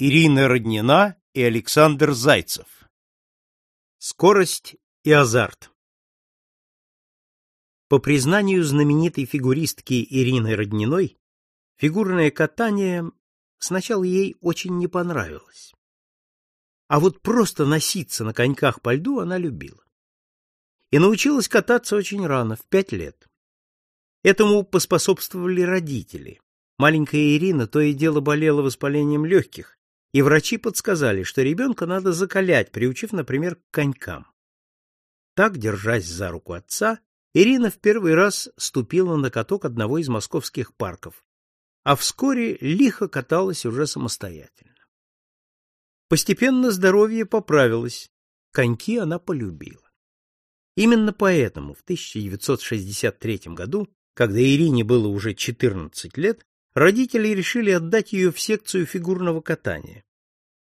Ирина Роднина и Александр Зайцев. Скорость и азарт. По признанию знаменитой фигуристки Ирины Родниной, фигурное катание сначала ей очень не понравилось. А вот просто носиться на коньках по льду она любила. И научилась кататься очень рано, в пять лет. Этому поспособствовали родители. Маленькая Ирина то и дело болела воспалением легких, и врачи подсказали, что ребенка надо закалять, приучив, например, к конькам. Так, держась за руку отца, Ирина в первый раз ступила на каток одного из московских парков, а вскоре лихо каталась уже самостоятельно. Постепенно здоровье поправилось, коньки она полюбила. Именно поэтому в 1963 году когда Ирине было уже 14 лет, родители решили отдать ее в секцию фигурного катания.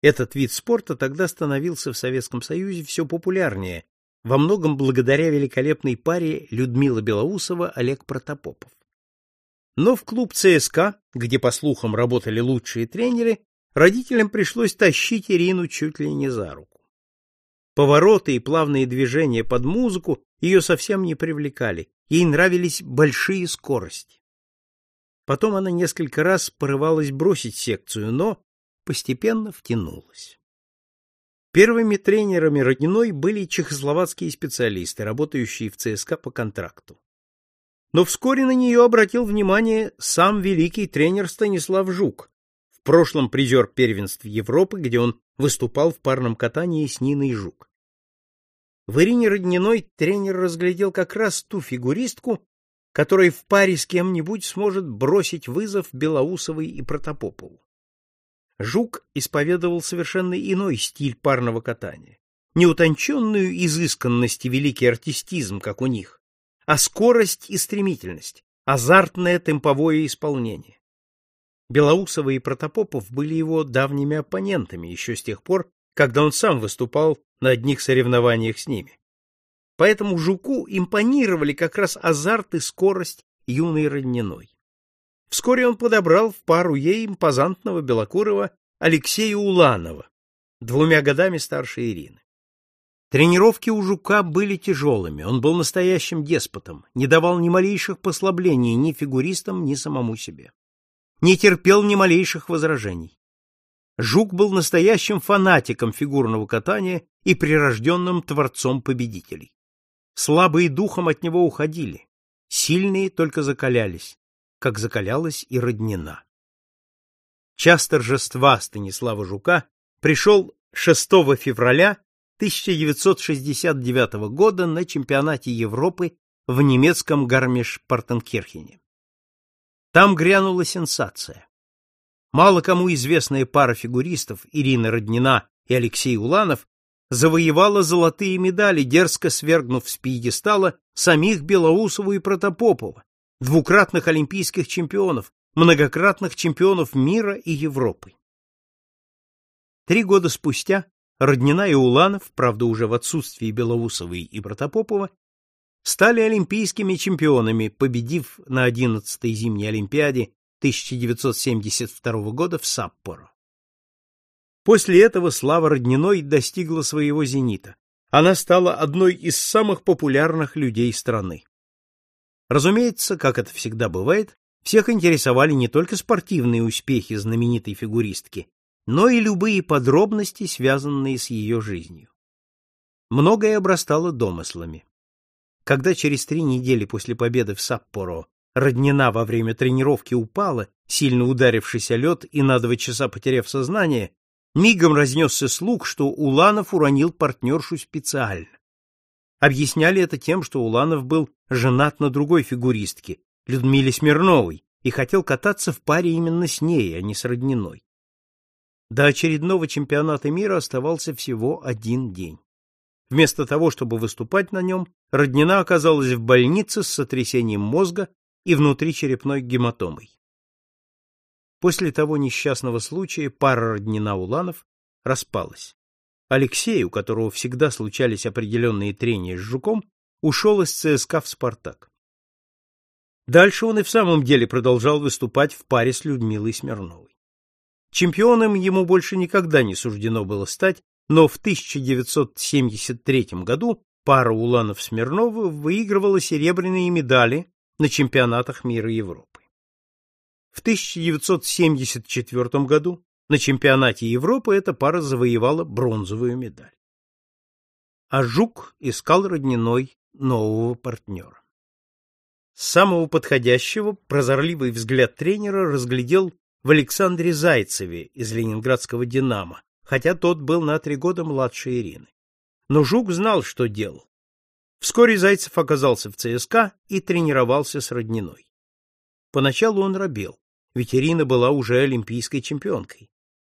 Этот вид спорта тогда становился в Советском Союзе все популярнее, во многом благодаря великолепной паре Людмила Белоусова Олег Протопопов. Но в клуб ЦСКА, где по слухам работали лучшие тренеры, родителям пришлось тащить Ирину чуть ли не за руку. Повороты и плавные движения под музыку ее совсем не привлекали, Ей нравились большие скорости. Потом она несколько раз порывалась бросить секцию, но постепенно втянулась. Первыми тренерами Родниной были чехословацкие специалисты, работающие в ЦСКА по контракту. Но вскоре на нее обратил внимание сам великий тренер Станислав Жук, в прошлом призер первенств Европы, где он выступал в парном катании с Ниной Жук. В Ирине Родниной тренер разглядел как раз ту фигуристку, которая в паре с кем-нибудь сможет бросить вызов Белоусовой и Протопопову. Жук исповедовал совершенно иной стиль парного катания. Не утонченную изысканность и великий артистизм, как у них, а скорость и стремительность, азартное темповое исполнение. Белоусова и Протопопов были его давними оппонентами еще с тех пор, когда он сам выступал на одних соревнованиях с ними. Поэтому Жуку импонировали как раз азарт и скорость юной Родниной. Вскоре он подобрал в пару ей импозантного белокурого Алексея Уланова, двумя годами старше Ирины. Тренировки у Жука были тяжелыми, он был настоящим деспотом, не давал ни малейших послаблений ни фигуристам, ни самому себе. Не терпел ни малейших возражений. Жук был настоящим фанатиком фигурного катания и прирожденным творцом победителей. Слабые духом от него уходили, сильные только закалялись, как закалялась и роднина. Час торжества Станислава Жука пришел 6 февраля 1969 года на чемпионате Европы в немецком Гармиш-Партенкирхене. Там грянула сенсация. Мало кому известная пара фигуристов Ирина Роднина и Алексей Уланов завоевала золотые медали, дерзко свергнув с пьедестала самих Белоусову и Протопопова, двукратных олимпийских чемпионов, многократных чемпионов мира и Европы. Три года спустя Роднина и Уланов, правда уже в отсутствии Белоусовой и Протопопова, стали олимпийскими чемпионами, победив на 11-й зимней олимпиаде 1972 года в Саппоро. После этого слава Родниной достигла своего зенита. Она стала одной из самых популярных людей страны. Разумеется, как это всегда бывает, всех интересовали не только спортивные успехи знаменитой фигуристки, но и любые подробности, связанные с ее жизнью. Многое обрастало домыслами. Когда через три недели после победы в Саппоро Роднина во время тренировки упала, сильно ударившись о лед и на два часа потеряв сознание, мигом разнесся слух, что Уланов уронил партнершу специально. Объясняли это тем, что Уланов был женат на другой фигуристке, Людмиле Смирновой, и хотел кататься в паре именно с ней, а не с Родниной. До очередного чемпионата мира оставался всего один день. Вместо того, чтобы выступать на нем, Роднина оказалась в больнице с сотрясением мозга и внутричерепной гематомой. После того несчастного случая пара роднина Уланов распалась. Алексей, у которого всегда случались определенные трения с Жуком, ушел из ЦСКА в «Спартак». Дальше он и в самом деле продолжал выступать в паре с Людмилой Смирновой. Чемпионом ему больше никогда не суждено было стать, но в 1973 году пара Уланов-Смирнова выигрывала серебряные медали на чемпионатах мира и Европы. В 1974 году на чемпионате Европы эта пара завоевала бронзовую медаль. А Жук искал родниной нового партнера. Самого подходящего прозорливый взгляд тренера разглядел в Александре Зайцеве из ленинградского «Динамо», хотя тот был на три года младше Ирины. Но Жук знал, что делал. Вскоре Зайцев оказался в ЦСКА и тренировался с Родниной. Поначалу он робел, ведь Ирина была уже олимпийской чемпионкой.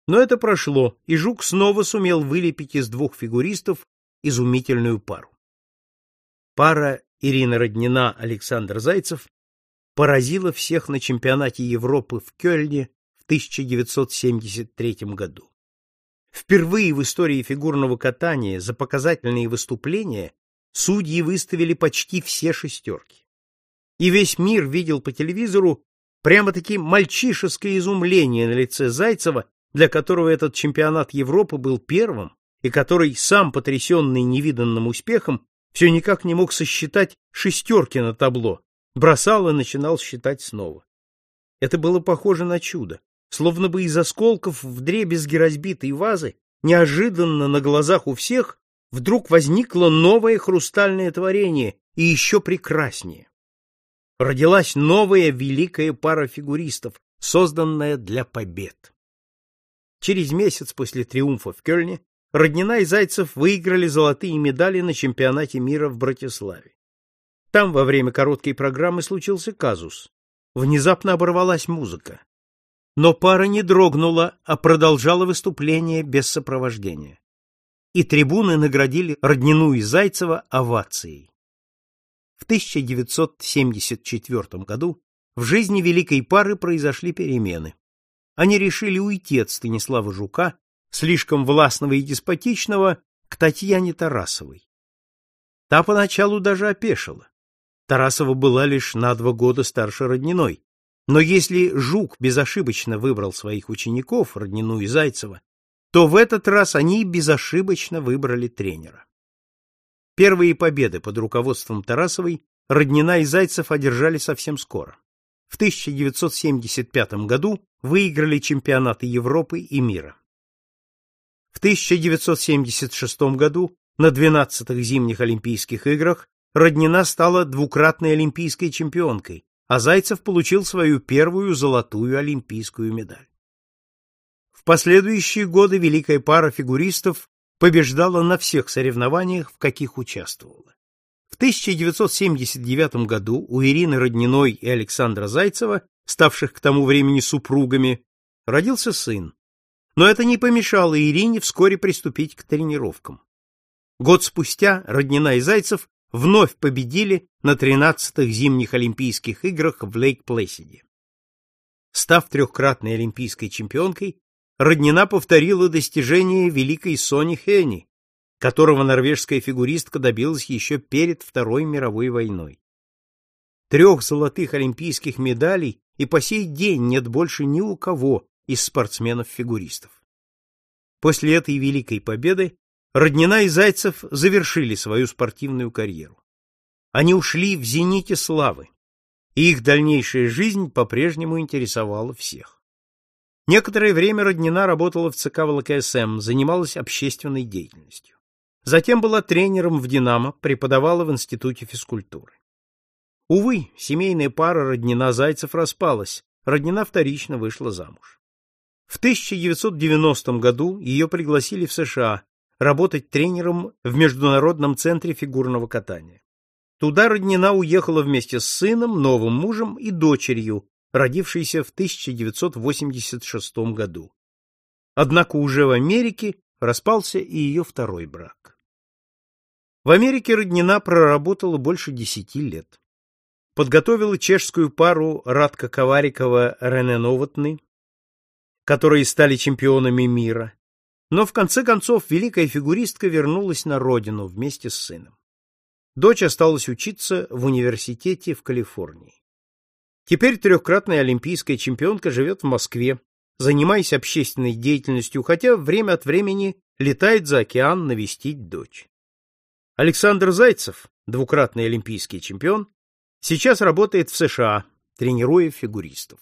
Но это прошло, и Жук снова сумел вылепить из двух фигуристов изумительную пару. Пара Ирина Роднина-Александр Зайцев поразила всех на чемпионате Европы в Кёльне в 1973 году. Впервые в истории фигурного катания за показательные выступления судьи выставили почти все шестерки. И весь мир видел по телевизору прямо-таки мальчишеское изумление на лице Зайцева, для которого этот чемпионат Европы был первым, и который, сам потрясенный невиданным успехом, все никак не мог сосчитать шестерки на табло, бросал и начинал считать снова. Это было похоже на чудо словно бы из осколков вдребезги разбитой вазы, неожиданно на глазах у всех вдруг возникло новое хрустальное творение и еще прекраснее. Родилась новая великая пара фигуристов, созданная для побед. Через месяц после триумфа в Кёльне Роднина и Зайцев выиграли золотые медали на чемпионате мира в Братиславе. Там во время короткой программы случился казус. Внезапно оборвалась музыка. Но пара не дрогнула, а продолжала выступление без сопровождения. И трибуны наградили Роднину и Зайцева овацией. В 1974 году в жизни великой пары произошли перемены. Они решили уйти от Станислава Жука, слишком властного и деспотичного, к Татьяне Тарасовой. Та поначалу даже опешила. Тарасова была лишь на два года старше Родниной, но если Жук безошибочно выбрал своих учеников, Роднину и Зайцева, то в этот раз они безошибочно выбрали тренера. Первые победы под руководством Тарасовой Роднина и Зайцев одержали совсем скоро. В 1975 году выиграли чемпионаты Европы и мира. В 1976 году на 12-х зимних Олимпийских играх Роднина стала двукратной олимпийской чемпионкой, а Зайцев получил свою первую золотую олимпийскую медаль. В последующие годы великая пара фигуристов побеждала на всех соревнованиях, в каких участвовала. В 1979 году у Ирины Родниной и Александра Зайцева, ставших к тому времени супругами, родился сын. Но это не помешало Ирине вскоре приступить к тренировкам. Год спустя Роднина и Зайцев вновь победили на 13-х зимних Олимпийских играх в Лейк-Плэсиде. Став трехкратной олимпийской чемпионкой, Роднина повторила достижение великой Сони Хенни, которого норвежская фигуристка добилась еще перед Второй мировой войной. Трех золотых олимпийских медалей и по сей день нет больше ни у кого из спортсменов-фигуристов. После этой великой победы Роднина и Зайцев завершили свою спортивную карьеру. Они ушли в зените славы, и их дальнейшая жизнь по-прежнему интересовала всех. Некоторое время Роднина работала в ЦК ВЛКСМ, занималась общественной деятельностью. Затем была тренером в «Динамо», преподавала в Институте физкультуры. Увы, семейная пара Роднина-Зайцев распалась, Роднина вторично вышла замуж. В 1990 году ее пригласили в США, работать тренером в Международном центре фигурного катания. Туда Роднина уехала вместе с сыном, новым мужем и дочерью, родившейся в 1986 году. Однако уже в Америке распался и ее второй брак. В Америке Роднина проработала больше десяти лет. Подготовила чешскую пару Радка Коварикова-Рене Новотны, которые стали чемпионами мира, но в конце концов великая фигуристка вернулась на родину вместе с сыном. Дочь осталась учиться в университете в Калифорнии. Теперь трехкратная олимпийская чемпионка живет в Москве, занимаясь общественной деятельностью, хотя время от времени летает за океан навестить дочь. Александр Зайцев, двукратный олимпийский чемпион, сейчас работает в США, тренируя фигуристов.